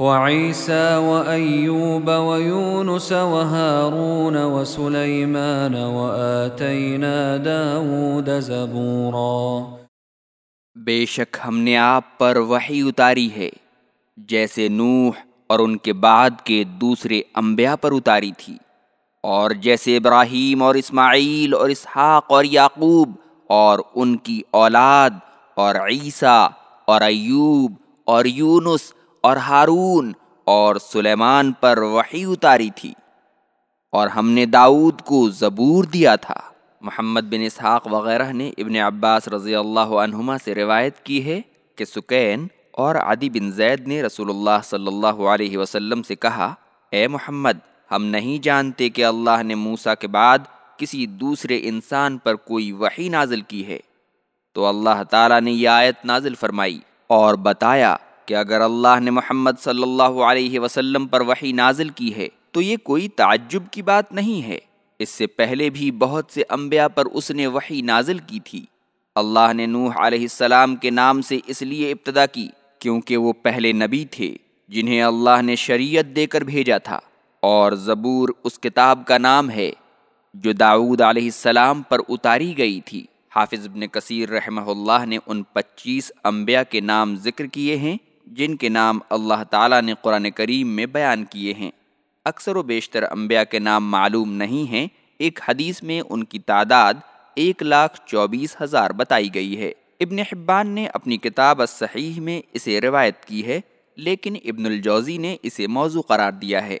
وعيسى وأيوب ويونس وهارون وسليمان وآتينا داود زبورا بے شک ہم نے آپ پر وحی اتاری ہے، جیسے نوح اور ان کے بعد کے دوسرے انبیاء پر اتاری تھی، اور جیسے ابراہیم اور اسماعیل اور اسحاق اور یعقوب اور ان کی اولاد اور عیسیٰ اور ایوب اور یونس اور ہارون اور سلیمان پر وحی اتاری تھی اور ہم نے داؤد کو زبور دیا تھا۔ محمد بن اسحاق وغیرہ نے ابن عباس رضی اللہ عنہما سے روایت کی ہے کہ سکین اور عدی بن زید نے رسول اللہ صلی اللہ علیہ وسلم سے کہا، اے محمد، ہم نہیں جانتے کہ اللہ نے موسا کے بعد کسی دوسرے انسان پر کوئی وحی نازل کی ہے۔ تو اللہ تعالیٰ نے یہ آیت نازل فرمائی اور بتایا کہ اگر اللہ نے محمد صلی اللہ علیہ وسلم پر وحی نازل کی ہے، تو یہ کوئی تعجب کی بات نہیں ہے۔ اس سے پہلے بھی بہت سے انبیاء پر اس نے وحی نازل کی تھی۔ اللہ نے نوح علیہ السلام کے نام سے اس لیے ابتدا کی کیونکہ وہ پہلے نبی تھے، جنہیں اللہ نے شریعت دے کر بھیجا تھا۔ اور زبور اس کتاب کا نام ہے، جو داود علیہ السلام پر اتاری گئی تھی۔ حافظ ابن کثیر رحمہ اللہ نے ان پچیس انبیاء کے نام ذکر کیے ہیں۔ جن کے نام اللہ تعالیٰ نے قرآن کریم میں بیان کیے ہیں۔ اکثر و بیشتر انبیاء کے نام معلوم نہیں ہیں۔ ایک حدیث میں ان کی تعداد ایک لاکھ چوبیس ہزار بتائی گئی ہے۔ ابن حبان نے اپنی کتاب الصحیح میں اسے روایت کی ہے، لیکن ابن الجوزی نے اسے موضوع قرار دیا ہے۔